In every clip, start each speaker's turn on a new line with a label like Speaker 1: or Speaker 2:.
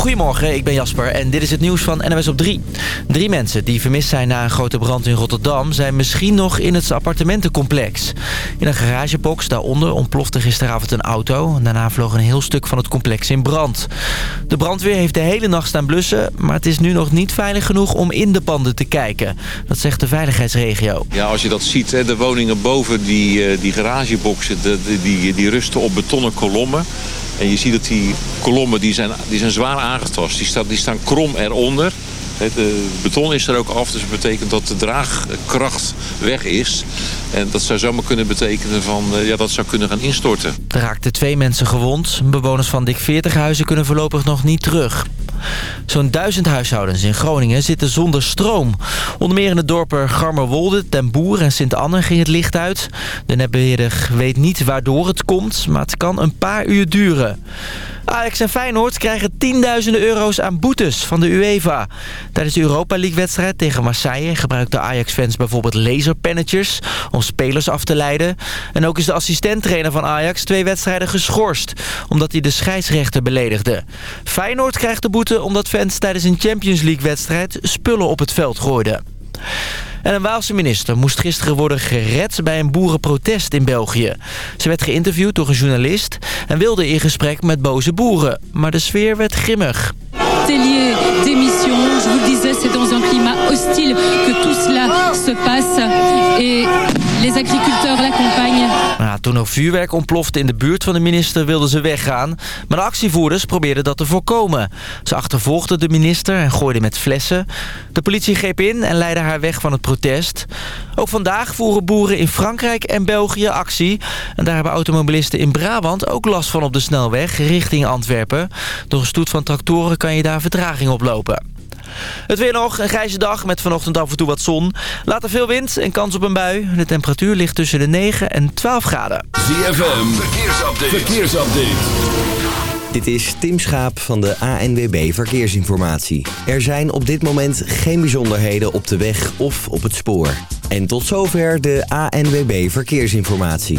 Speaker 1: Goedemorgen, ik ben Jasper en dit is het nieuws van NWS op 3. Drie mensen die vermist zijn na een grote brand in Rotterdam... zijn misschien nog in het appartementencomplex. In een garagebox daaronder ontplofte gisteravond een auto. Daarna vloog een heel stuk van het complex in brand. De brandweer heeft de hele nacht staan blussen... maar het is nu nog niet veilig genoeg om in de panden te kijken. Dat zegt de veiligheidsregio.
Speaker 2: Ja, als je dat ziet, de woningen boven die, eh, die garageboxen... Die, die rusten op betonnen kolommen... En je ziet dat die kolommen die zijn, die zijn zwaar aangetast. Die, staan, die staan krom eronder. Het beton is er ook af, dus dat betekent dat de draagkracht weg is. En dat zou zomaar kunnen betekenen van, eh, ja, dat zou kunnen gaan instorten.
Speaker 1: Er raakten twee mensen gewond. Bewoners van dik 40 huizen kunnen voorlopig nog niet terug. Zo'n duizend huishoudens in Groningen zitten zonder stroom. Onder meer in de dorpen Garmerwolde, Ten Boer en Sint-Anne ging het licht uit. De netbeheerder weet niet waardoor het komt, maar het kan een paar uur duren. Ajax en Feyenoord krijgen tienduizenden euro's aan boetes van de UEFA. Tijdens de Europa League-wedstrijd tegen Marseille gebruikten Ajax-fans bijvoorbeeld laserpennetjes om spelers af te leiden. En ook is de assistenttrainer van Ajax twee wedstrijden geschorst, omdat hij de scheidsrechter beledigde. Feyenoord krijgt de boete omdat fans tijdens een Champions League-wedstrijd spullen op het veld gooiden. En een Waalse minister moest gisteren worden gered bij een boerenprotest in België. Ze werd geïnterviewd door een journalist en wilde in gesprek met boze boeren. Maar de sfeer werd grimmig.
Speaker 3: Tellier, démission, je vous disais, c'est dans un climat hostile que tout cela se passe. Et les agriculteurs l'accompagnent.
Speaker 1: Nou, toen er vuurwerk ontplofte in de buurt van de minister wilden ze weggaan. Maar de actievoerders probeerden dat te voorkomen. Ze achtervolgden de minister en gooiden met flessen. De politie greep in en leidde haar weg van het protest. Ook vandaag voeren boeren in Frankrijk en België actie. En daar hebben automobilisten in Brabant ook last van op de snelweg richting Antwerpen. Door een stoet van tractoren kan je daar vertraging oplopen. Het weer nog, een grijze dag met vanochtend af en toe wat zon. Later veel wind en kans op een bui. De temperatuur ligt tussen de 9 en 12 graden.
Speaker 4: ZFM, verkeersupdate. verkeersupdate.
Speaker 5: Dit is Tim Schaap van de ANWB Verkeersinformatie. Er zijn op dit moment geen bijzonderheden op de weg of op het spoor. En tot zover de ANWB Verkeersinformatie.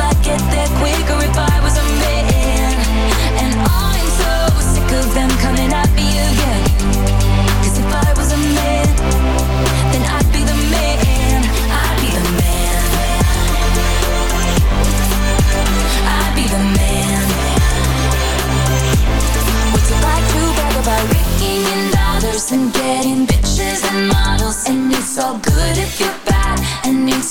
Speaker 6: I'd get there quicker if I was a man. And I'm so sick of them coming if I was a man, then I'd be the man. I'd be the man. I'd be the man. Like to brag about in dollars and getting bitches and models? And it's all good if you're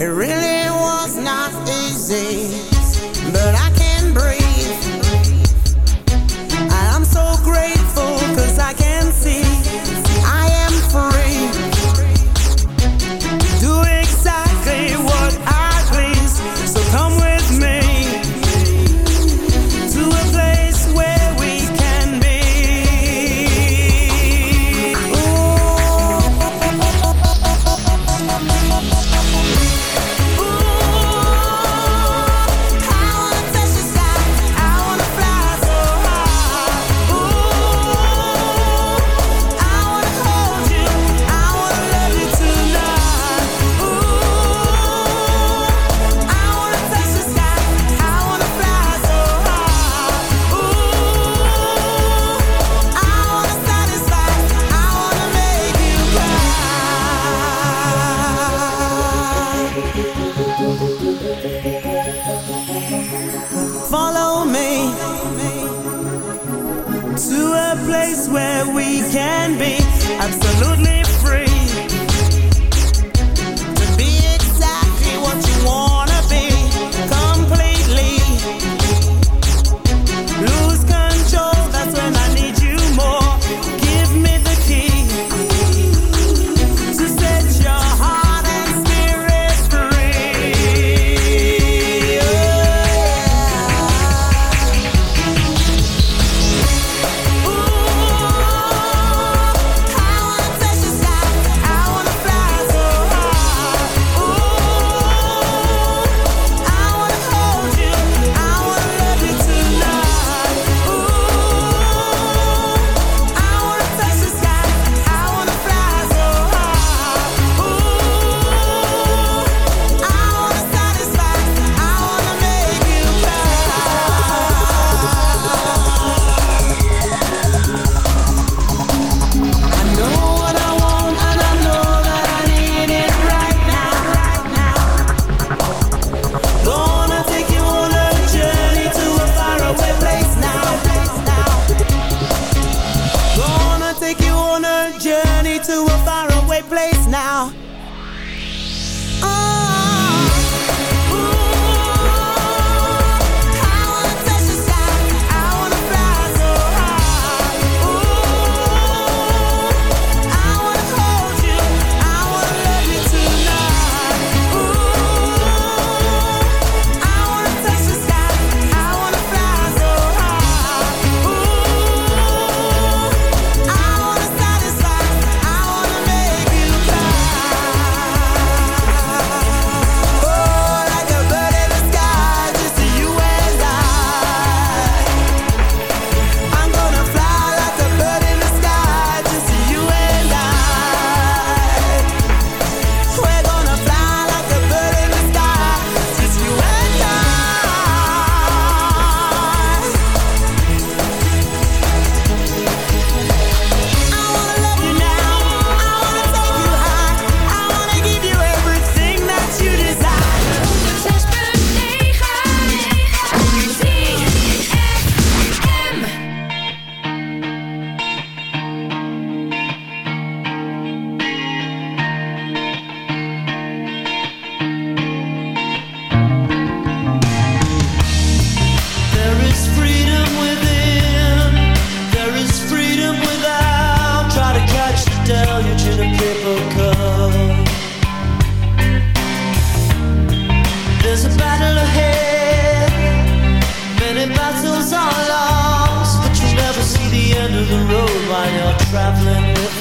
Speaker 7: It really was not easy, but I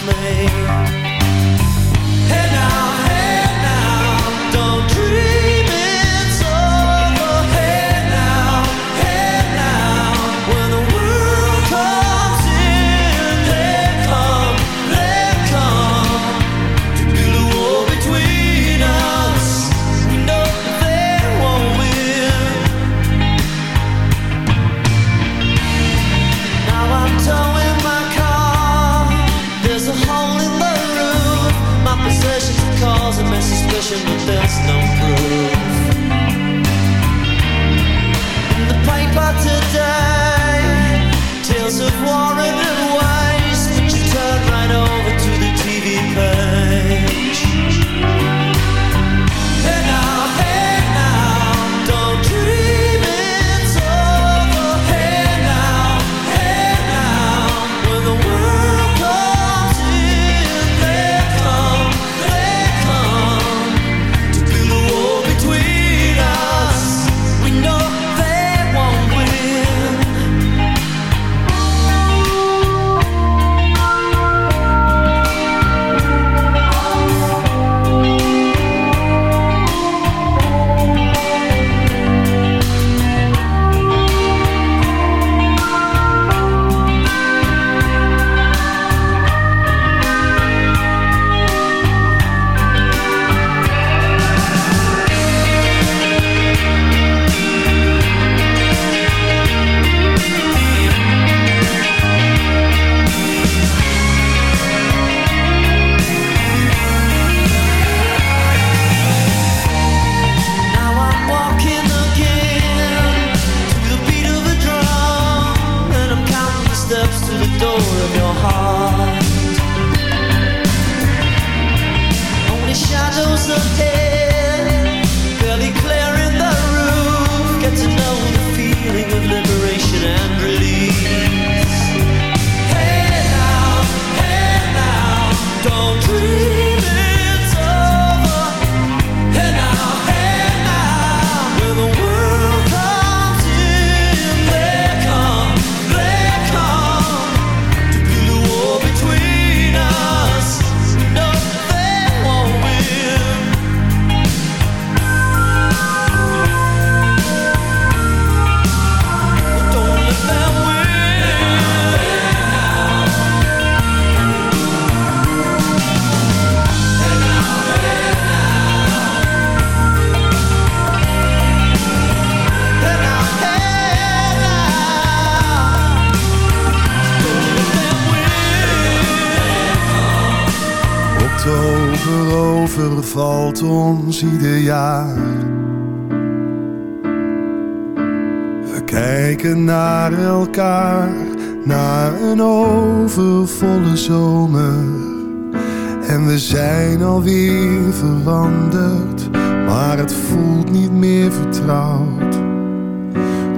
Speaker 8: made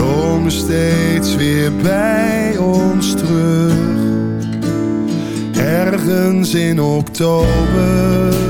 Speaker 8: Kom steeds weer bij ons terug. Ergens in oktober.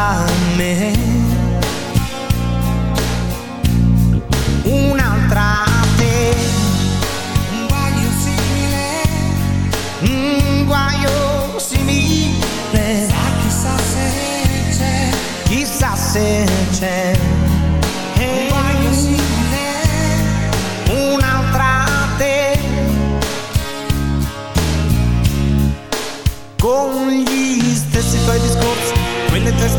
Speaker 9: around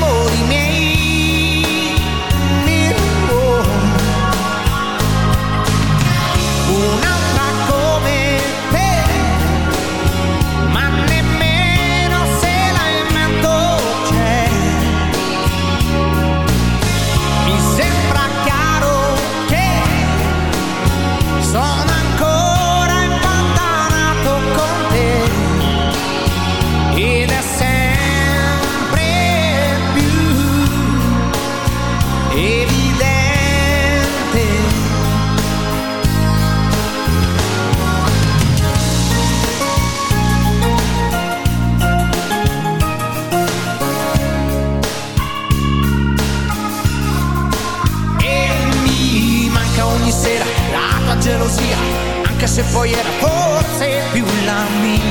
Speaker 9: Degli se poi era forse più la mia.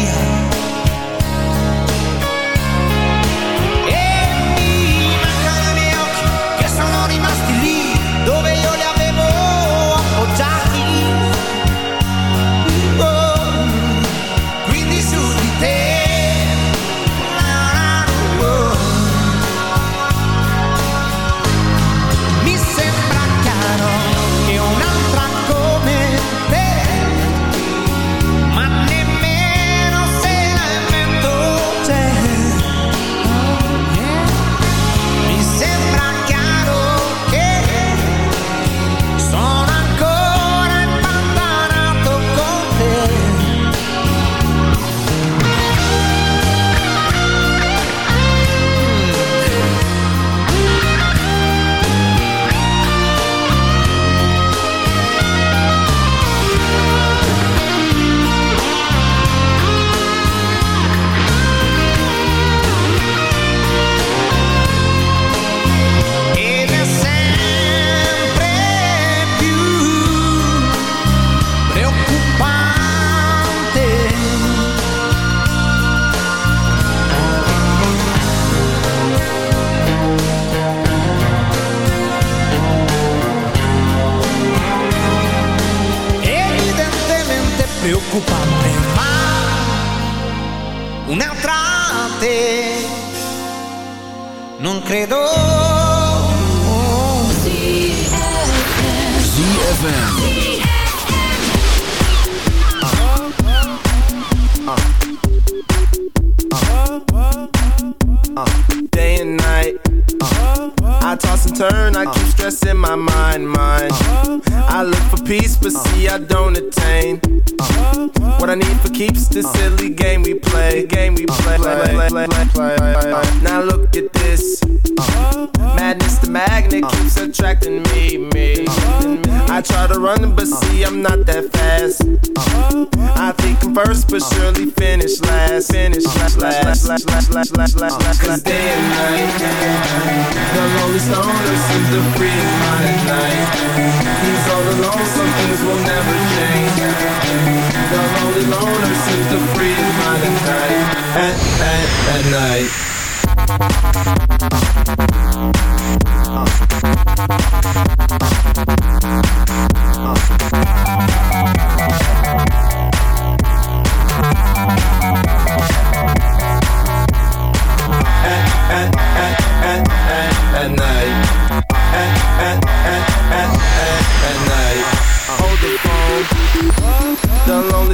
Speaker 9: I
Speaker 10: look for peace, but see I don't attain. What I need for keeps this silly game we play, game we play. Now look at this. Madness, the magnet keeps attracting me, me. I try to run, but see I'm not that fast. I think I'm first, but surely finish last. Finish last, last, last, last, last, last, last, last. Cause day and night, the lonely stoner seems to free his mind at night. He's all alone, some things will never change. The lonely loner seems to free his mind at night. At, at, at night. At,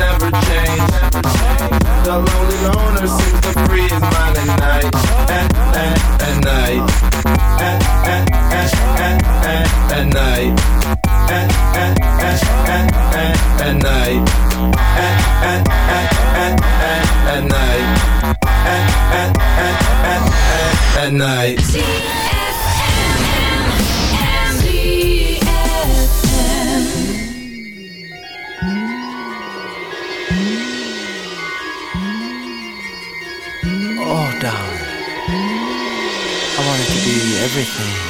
Speaker 10: never change. The lonely loner seems to free his mind at night. At, at, at night. At, at, at, at, at, at night. At, at, at, at, at, at night. At, at, at, at, at, at night. At, at, at, at, at, at night.
Speaker 7: Everything